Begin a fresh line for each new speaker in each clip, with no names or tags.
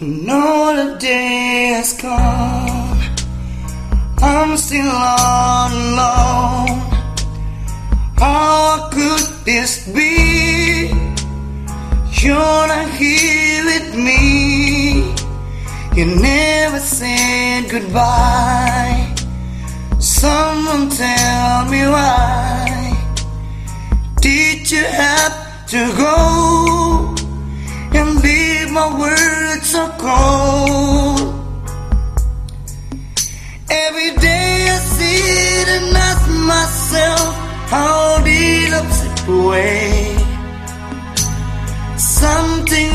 Another day has come. I'm still all alone. How could this be? You're not here me. You never said goodbye. Someone tell me why. Did you have to go and leave my world so cold? Every day I sit and ask myself, how did I slip away? Something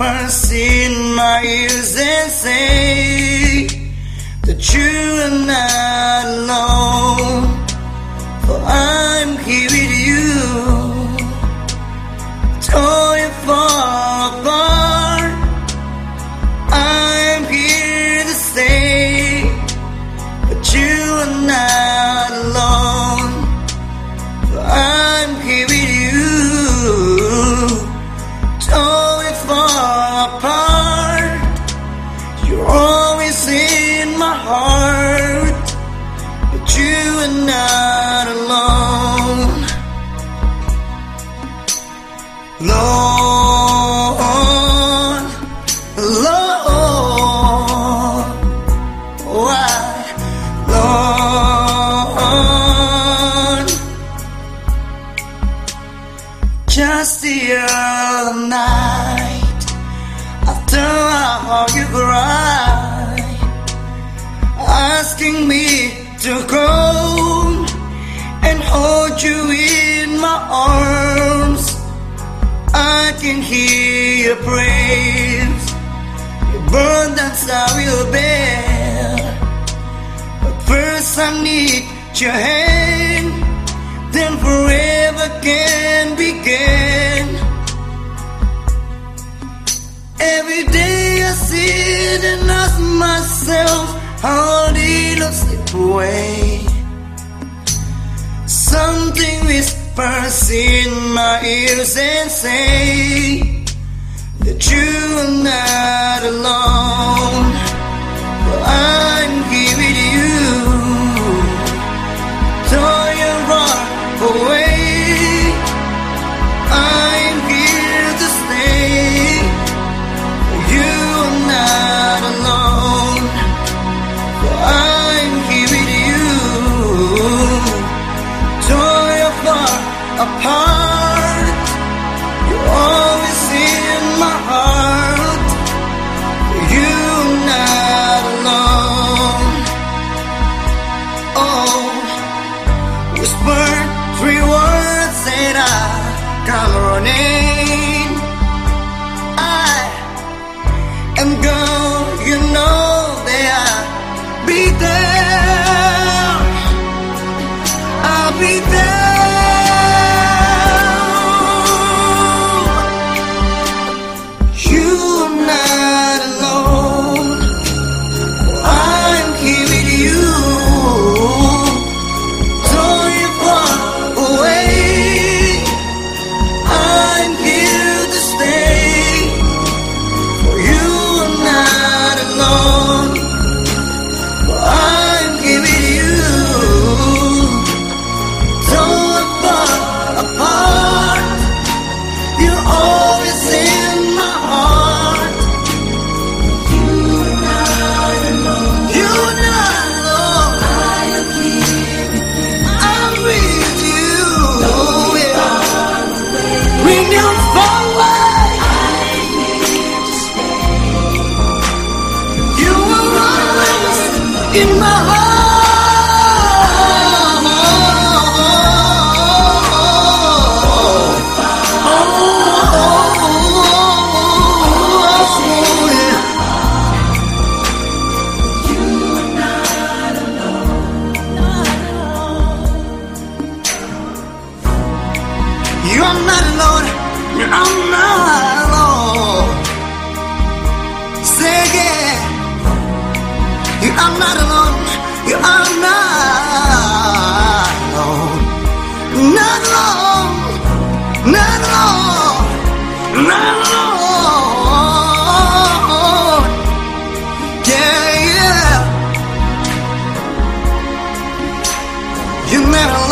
whispers in my ears and say that you are not alone. You're always in my heart, but you are not alone. Lord, Lord, why, Lord? Just the other night, after I heard you cry, asking me to come and hold you in my arms. I can hear your praise. Your burdens I will bear. But first I need your hand. Then forever can begin. Away? Something whispers in my ears and say that you are not alone. In my You You never